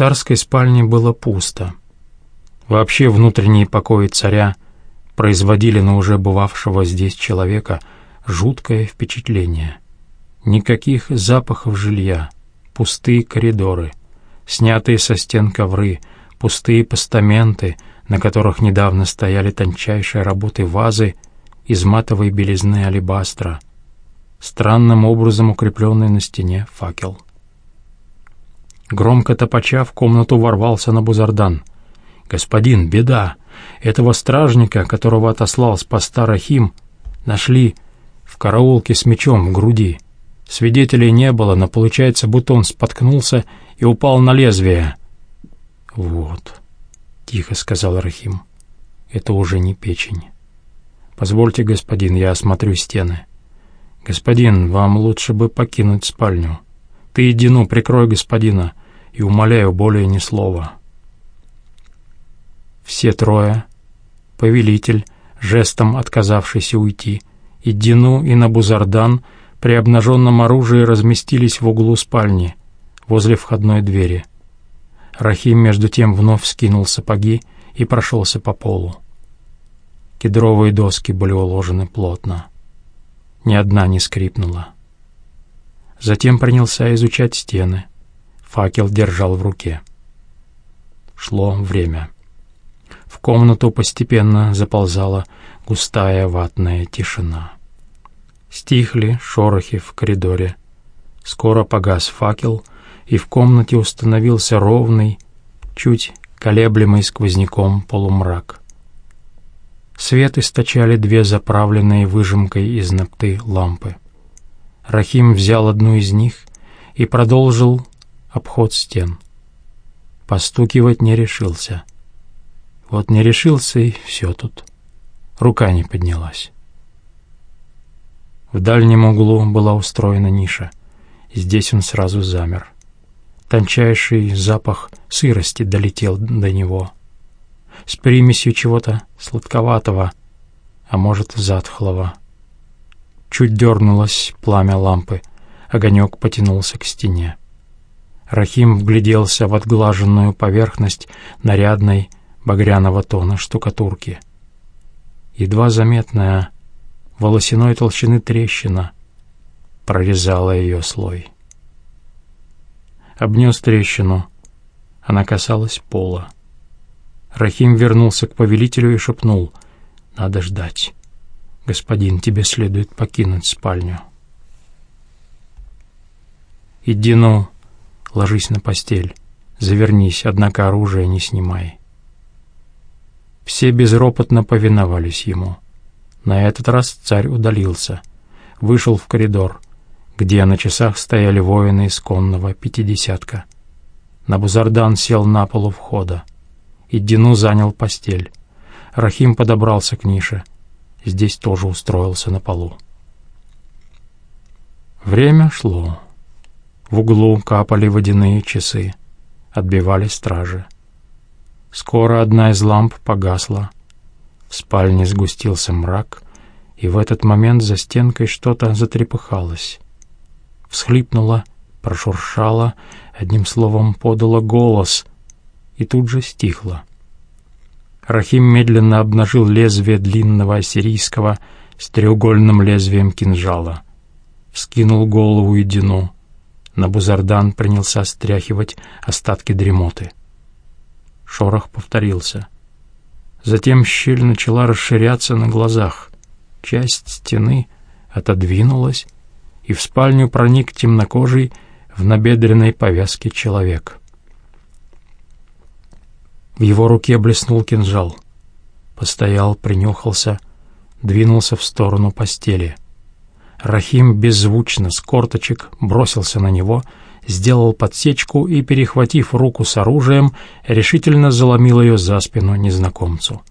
царской спальне было пусто. Вообще внутренние покои царя производили на уже бывавшего здесь человека жуткое впечатление. Никаких запахов жилья, пустые коридоры, снятые со стен ковры, пустые постаменты, на которых недавно стояли тончайшие работы вазы из матовой белизны алебастра, странным образом укрепленный на стене факел. Громко топача в комнату ворвался на Бузардан. «Господин, беда! Этого стражника, которого отослал с поста Рахим, нашли в караулке с мечом в груди. Свидетелей не было, но получается, будто он споткнулся и упал на лезвие». «Вот», — тихо сказал Рахим, — «это уже не печень. Позвольте, господин, я осмотрю стены. Господин, вам лучше бы покинуть спальню. Ты иди, ну, прикрой господина, и умоляю более ни слова». Все трое, повелитель, жестом отказавшийся уйти, и Дину, и Набузардан при обнаженном оружии разместились в углу спальни, возле входной двери. Рахим между тем вновь скинул сапоги и прошелся по полу. Кедровые доски были уложены плотно. Ни одна не скрипнула. Затем принялся изучать стены. Факел держал в руке. Шло время. В комнату постепенно заползала густая ватная тишина. Стихли шорохи в коридоре. Скоро погас факел, и в комнате установился ровный, чуть колеблемый сквозняком полумрак. Свет источали две заправленные выжимкой из ногты лампы. Рахим взял одну из них и продолжил обход стен. Постукивать не решился. Вот не решился, и все тут. Рука не поднялась. В дальнем углу была устроена ниша. Здесь он сразу замер. Тончайший запах сырости долетел до него. С примесью чего-то сладковатого, а может, затхлого. Чуть дернулось пламя лампы, огонек потянулся к стене. Рахим вгляделся в отглаженную поверхность нарядной, багряного тона штукатурки. Едва заметная волосяной толщины трещина прорезала ее слой. Обнес трещину, она касалась пола. Рахим вернулся к повелителю и шепнул «Надо ждать. Господин, тебе следует покинуть спальню». «Иди, ну, ложись на постель, завернись, однако оружие не снимай». Все безропотно повиновались ему. На этот раз царь удалился, вышел в коридор, где на часах стояли воины из конного пятидесятка. Набузардан сел на полу входа. Иддину занял постель. Рахим подобрался к нише. Здесь тоже устроился на полу. Время шло. В углу капали водяные часы. Отбивали стражи. Скоро одна из ламп погасла. В спальне сгустился мрак, и в этот момент за стенкой что-то затрепыхалось. Всхлипнула, прошуршала, одним словом подала голос, и тут же стихла. Рахим медленно обнажил лезвие длинного ассирийского с треугольным лезвием кинжала. Вскинул голову и дину. Набузардан принялся стряхивать остатки дремоты. Шорох повторился. Затем щель начала расширяться на глазах. Часть стены отодвинулась, и в спальню проник темнокожий в набедренной повязке человек. В его руке блеснул кинжал. Постоял, принюхался, двинулся в сторону постели. Рахим беззвучно, с корточек, бросился на него — сделал подсечку и, перехватив руку с оружием, решительно заломил ее за спину незнакомцу.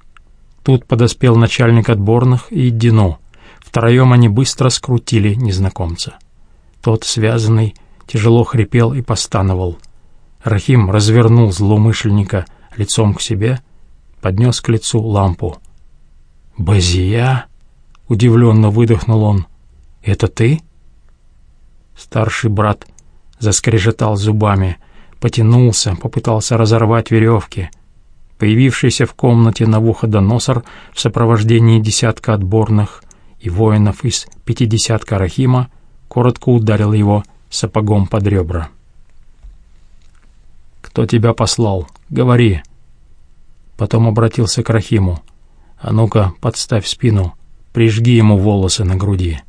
Тут подоспел начальник отборных и Дино. Втроем они быстро скрутили незнакомца. Тот, связанный, тяжело хрипел и постановал. Рахим развернул злоумышленника лицом к себе, поднес к лицу лампу. «Базия?» — удивленно выдохнул он. «Это ты?» Старший брат — заскрежетал зубами, потянулся, попытался разорвать веревки. Появившийся в комнате Навуходоносор в сопровождении десятка отборных и воинов из пятидесятка Рахима коротко ударил его сапогом под ребра. «Кто тебя послал? Говори!» Потом обратился к Рахиму. «А ну-ка, подставь спину, прижги ему волосы на груди».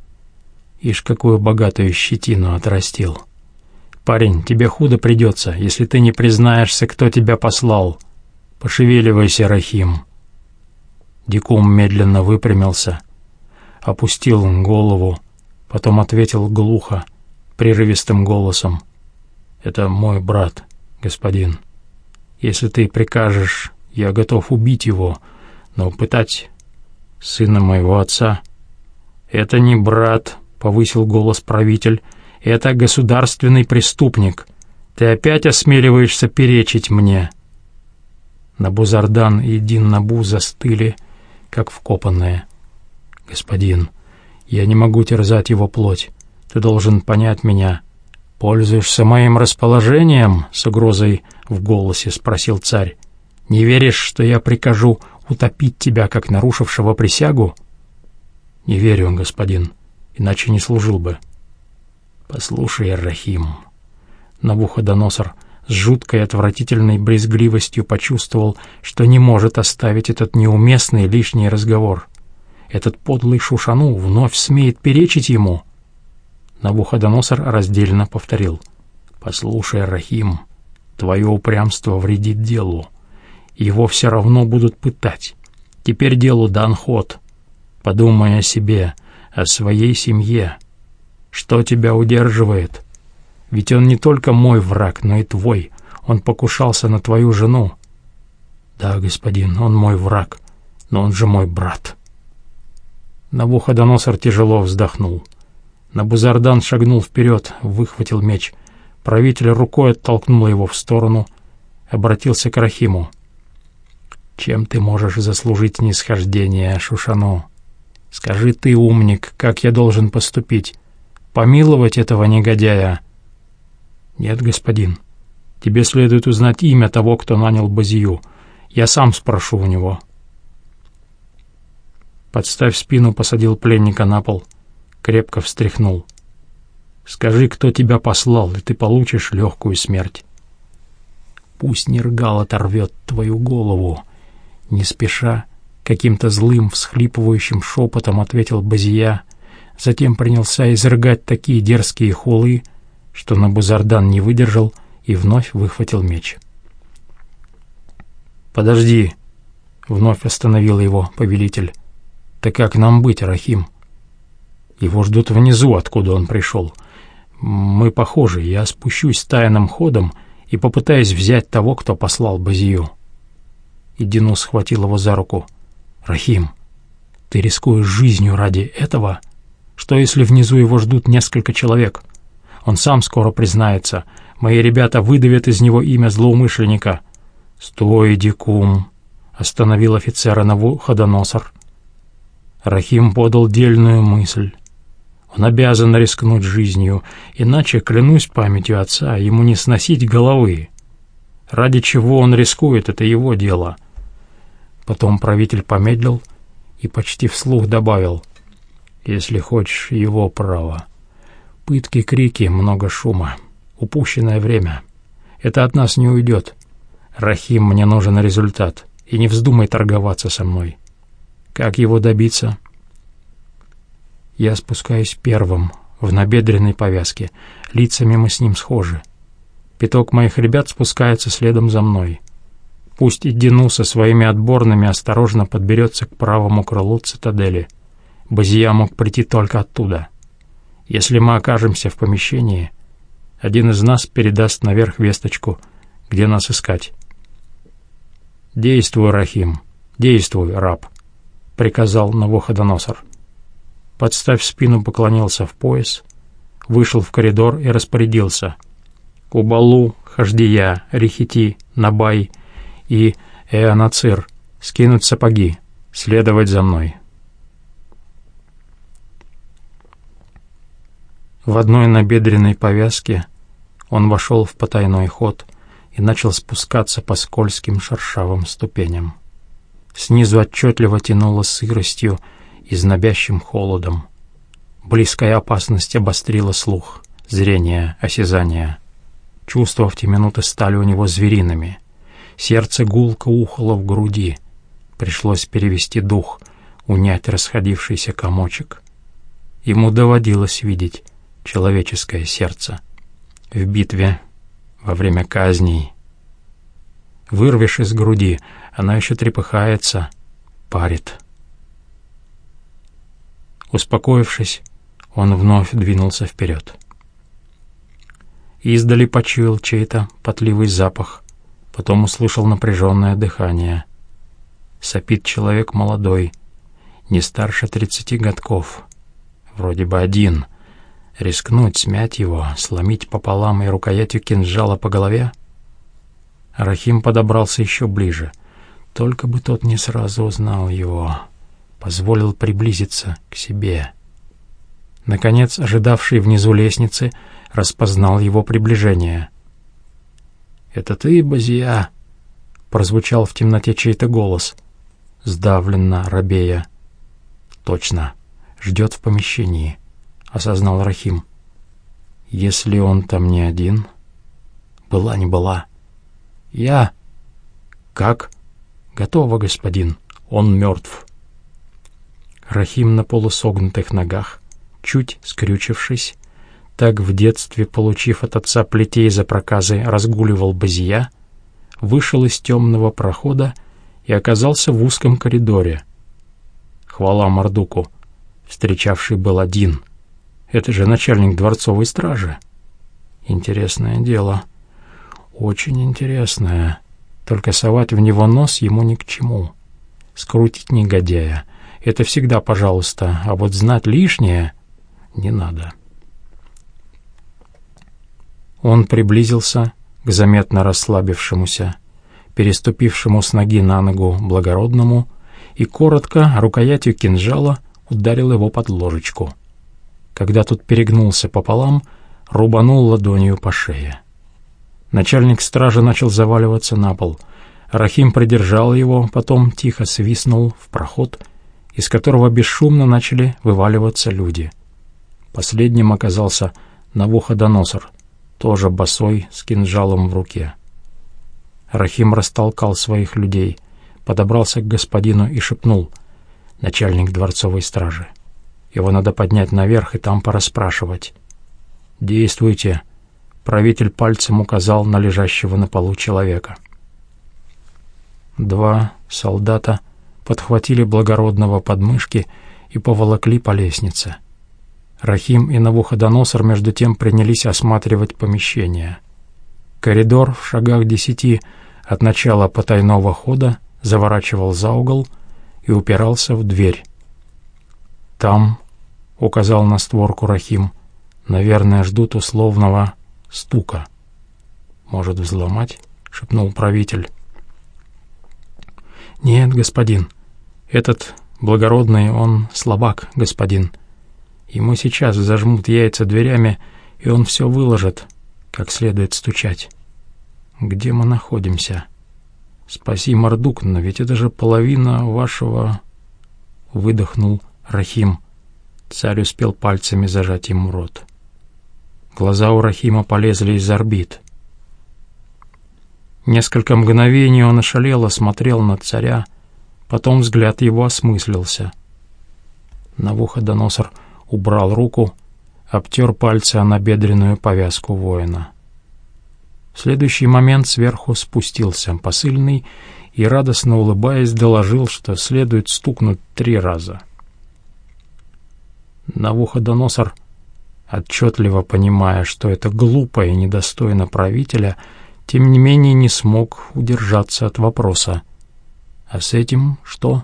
Ишь, какую богатую щетину отрастил. Парень, тебе худо придется, если ты не признаешься, кто тебя послал. Пошевеливайся, Рахим. Дикум медленно выпрямился, опустил голову, потом ответил глухо, прерывистым голосом. «Это мой брат, господин. Если ты прикажешь, я готов убить его, но пытать сына моего отца...» «Это не брат», повысил голос правитель. «Это государственный преступник. Ты опять осмеливаешься перечить мне». Набузардан и Дин Набу застыли, как вкопанные. «Господин, я не могу терзать его плоть. Ты должен понять меня». «Пользуешься моим расположением?» — с угрозой в голосе спросил царь. «Не веришь, что я прикажу утопить тебя, как нарушившего присягу?» «Не верю, господин иначе не служил бы. Послушай, Рахим. Навуходоносор с жуткой отвратительной брезгливостью почувствовал, что не может оставить этот неуместный лишний разговор. Этот подлый Шушану вновь смеет перечить ему. Навуходоносор раздельно повторил. «Послушай, Рахим, твое упрямство вредит делу. Его все равно будут пытать. Теперь делу дан ход. Подумай о себе, о своей семье. Что тебя удерживает? Ведь он не только мой враг, но и твой. Он покушался на твою жену. Да, господин, он мой враг, но он же мой брат. Навуходоносор тяжело вздохнул. Набузардан шагнул вперед, выхватил меч. Правитель рукой оттолкнул его в сторону, обратился к Рахиму. «Чем ты можешь заслужить нисхождение, Шушану?» Скажи ты, умник, как я должен поступить? Помиловать этого негодяя?» «Нет, господин. Тебе следует узнать имя того, кто нанял Базию. Я сам спрошу у него». Подставь спину, посадил пленника на пол, крепко встряхнул. «Скажи, кто тебя послал, и ты получишь легкую смерть. Пусть Нергал оторвет твою голову, не спеша Каким-то злым, всхлипывающим шепотом ответил Базия, затем принялся изрыгать такие дерзкие хулы, что Набузардан не выдержал и вновь выхватил меч. «Подожди!» — вновь остановил его повелитель. «Да как нам быть, Рахим?» «Его ждут внизу, откуда он пришел. Мы похожи, я спущусь тайным ходом и попытаюсь взять того, кто послал Базию». И Дину схватил его за руку — «Рахим, ты рискуешь жизнью ради этого? Что, если внизу его ждут несколько человек? Он сам скоро признается. Мои ребята выдавят из него имя злоумышленника». «Стой, дикум!» — остановил офицера Навуходоносор. Рахим подал дельную мысль. Он обязан рискнуть жизнью, иначе, клянусь памятью отца, ему не сносить головы. Ради чего он рискует, это его дело — Потом правитель помедлил и почти вслух добавил, «Если хочешь, его право. Пытки, крики, много шума. Упущенное время. Это от нас не уйдет. Рахим, мне нужен результат, и не вздумай торговаться со мной. Как его добиться?» Я спускаюсь первым, в набедренной повязке. Лицами мы с ним схожи. Пяток моих ребят спускается следом за мной. Пусть и Дину со своими отборными осторожно подберется к правому крылу цитадели. Базия мог прийти только оттуда. Если мы окажемся в помещении, один из нас передаст наверх весточку, где нас искать. «Действуй, Рахим, действуй, раб», — приказал Навуходоносор. Подставь спину, поклонился в пояс, вышел в коридор и распорядился. «Кубалу, Хаждия, Рихити, Набай — и Эонацир, скинуть сапоги, следовать за мной. В одной набедренной повязке он вошел в потайной ход, и начал спускаться по скользким шершавым ступеням. Снизу отчетливо тянуло сыростью и знобящим холодом. Близкая опасность обострила слух, зрение, осязание. Чувства в те минуты стали у него звериными. Сердце гулко ухало в груди. Пришлось перевести дух, унять расходившийся комочек. Ему доводилось видеть человеческое сердце. В битве, во время казней. Вырвешь из груди, она еще трепыхается, парит. Успокоившись, он вновь двинулся вперед. Издали почуял чей-то потливый запах, потом услышал напряженное дыхание. Сопит человек молодой, не старше тридцати годков, вроде бы один. Рискнуть, смять его, сломить пополам и рукоятью кинжала по голове? Рахим подобрался еще ближе, только бы тот не сразу узнал его, позволил приблизиться к себе. Наконец, ожидавший внизу лестницы, распознал его приближение. «Это ты, Базия?» — прозвучал в темноте чей-то голос, сдавленно, робея. «Точно, ждет в помещении», — осознал Рахим. «Если он там не один...» «Была не была». «Я...» «Как?» «Готово, господин. Он мертв». Рахим на полусогнутых ногах, чуть скрючившись, так в детстве, получив от отца плетей за проказы, разгуливал Базия, вышел из темного прохода и оказался в узком коридоре. Хвала Мордуку, встречавший был один. Это же начальник дворцовой стражи. Интересное дело. Очень интересное. Только совать в него нос ему ни к чему. Скрутить негодяя — это всегда пожалуйста, а вот знать лишнее не надо. Он приблизился к заметно расслабившемуся, переступившему с ноги на ногу благородному и коротко рукоятью кинжала ударил его под ложечку. Когда тот перегнулся пополам, рубанул ладонью по шее. Начальник стражи начал заваливаться на пол. Рахим придержал его, потом тихо свистнул в проход, из которого бесшумно начали вываливаться люди. Последним оказался Навуходоносор — тоже босой, с кинжалом в руке. Рахим растолкал своих людей, подобрался к господину и шепнул «Начальник дворцовой стражи. Его надо поднять наверх и там порасспрашивать». «Действуйте», — правитель пальцем указал на лежащего на полу человека. Два солдата подхватили благородного подмышки и поволокли по лестнице. Рахим и Навуходоносор между тем принялись осматривать помещение. Коридор в шагах десяти от начала потайного хода заворачивал за угол и упирался в дверь. «Там», — указал на створку Рахим, — «наверное, ждут условного стука». «Может, взломать?» — шепнул правитель. «Нет, господин. Этот благородный, он слабак, господин», Ему сейчас зажмут яйца дверями, и он все выложит, как следует стучать. Где мы находимся? Спаси Мордук, но ведь это же половина вашего... Выдохнул Рахим. Царь успел пальцами зажать ему рот. Глаза у Рахима полезли из орбит. Несколько мгновений он ошалело смотрел на царя, потом взгляд его осмыслился. Навуходоносор убрал руку, обтер пальцы о набедренную повязку воина. В следующий момент сверху спустился посыльный и, радостно улыбаясь, доложил, что следует стукнуть три раза. Навуходоносор, отчетливо понимая, что это глупо и недостойно правителя, тем не менее не смог удержаться от вопроса. «А с этим что?»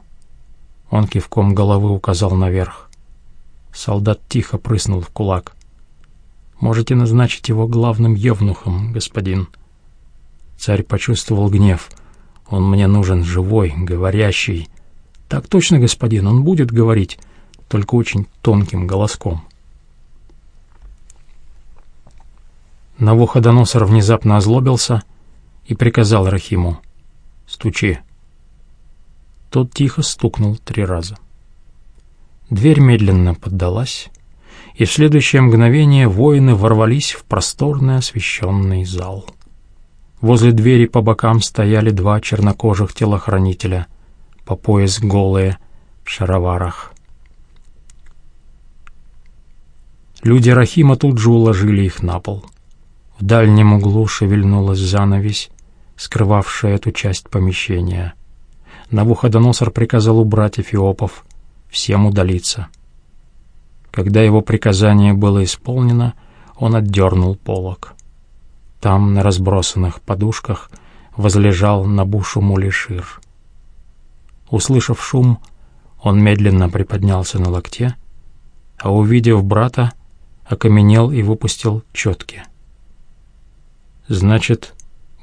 Он кивком головы указал наверх. Солдат тихо прыснул в кулак. «Можете назначить его главным евнухом, господин». Царь почувствовал гнев. «Он мне нужен живой, говорящий». «Так точно, господин, он будет говорить, только очень тонким голоском». Навуходоносор внезапно озлобился и приказал Рахиму «Стучи». Тот тихо стукнул три раза. Дверь медленно поддалась, и в следующее мгновение воины ворвались в просторный освещенный зал. Возле двери по бокам стояли два чернокожих телохранителя, по пояс голые, в шароварах. Люди Рахима тут же уложили их на пол. В дальнем углу шевельнулась занавесь, скрывавшая эту часть помещения. Навуходоносор приказал убрать эфиопов, всем удалиться. Когда его приказание было исполнено, он отдернул полог. Там, на разбросанных подушках, возлежал Набушу Мулишир. Услышав шум, он медленно приподнялся на локте, а, увидев брата, окаменел и выпустил четки. «Значит,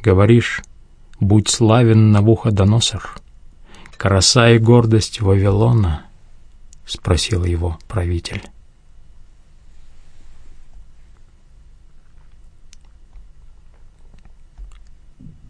говоришь, будь славен Навуходоносор, краса и гордость Вавилона?» — спросил его правитель.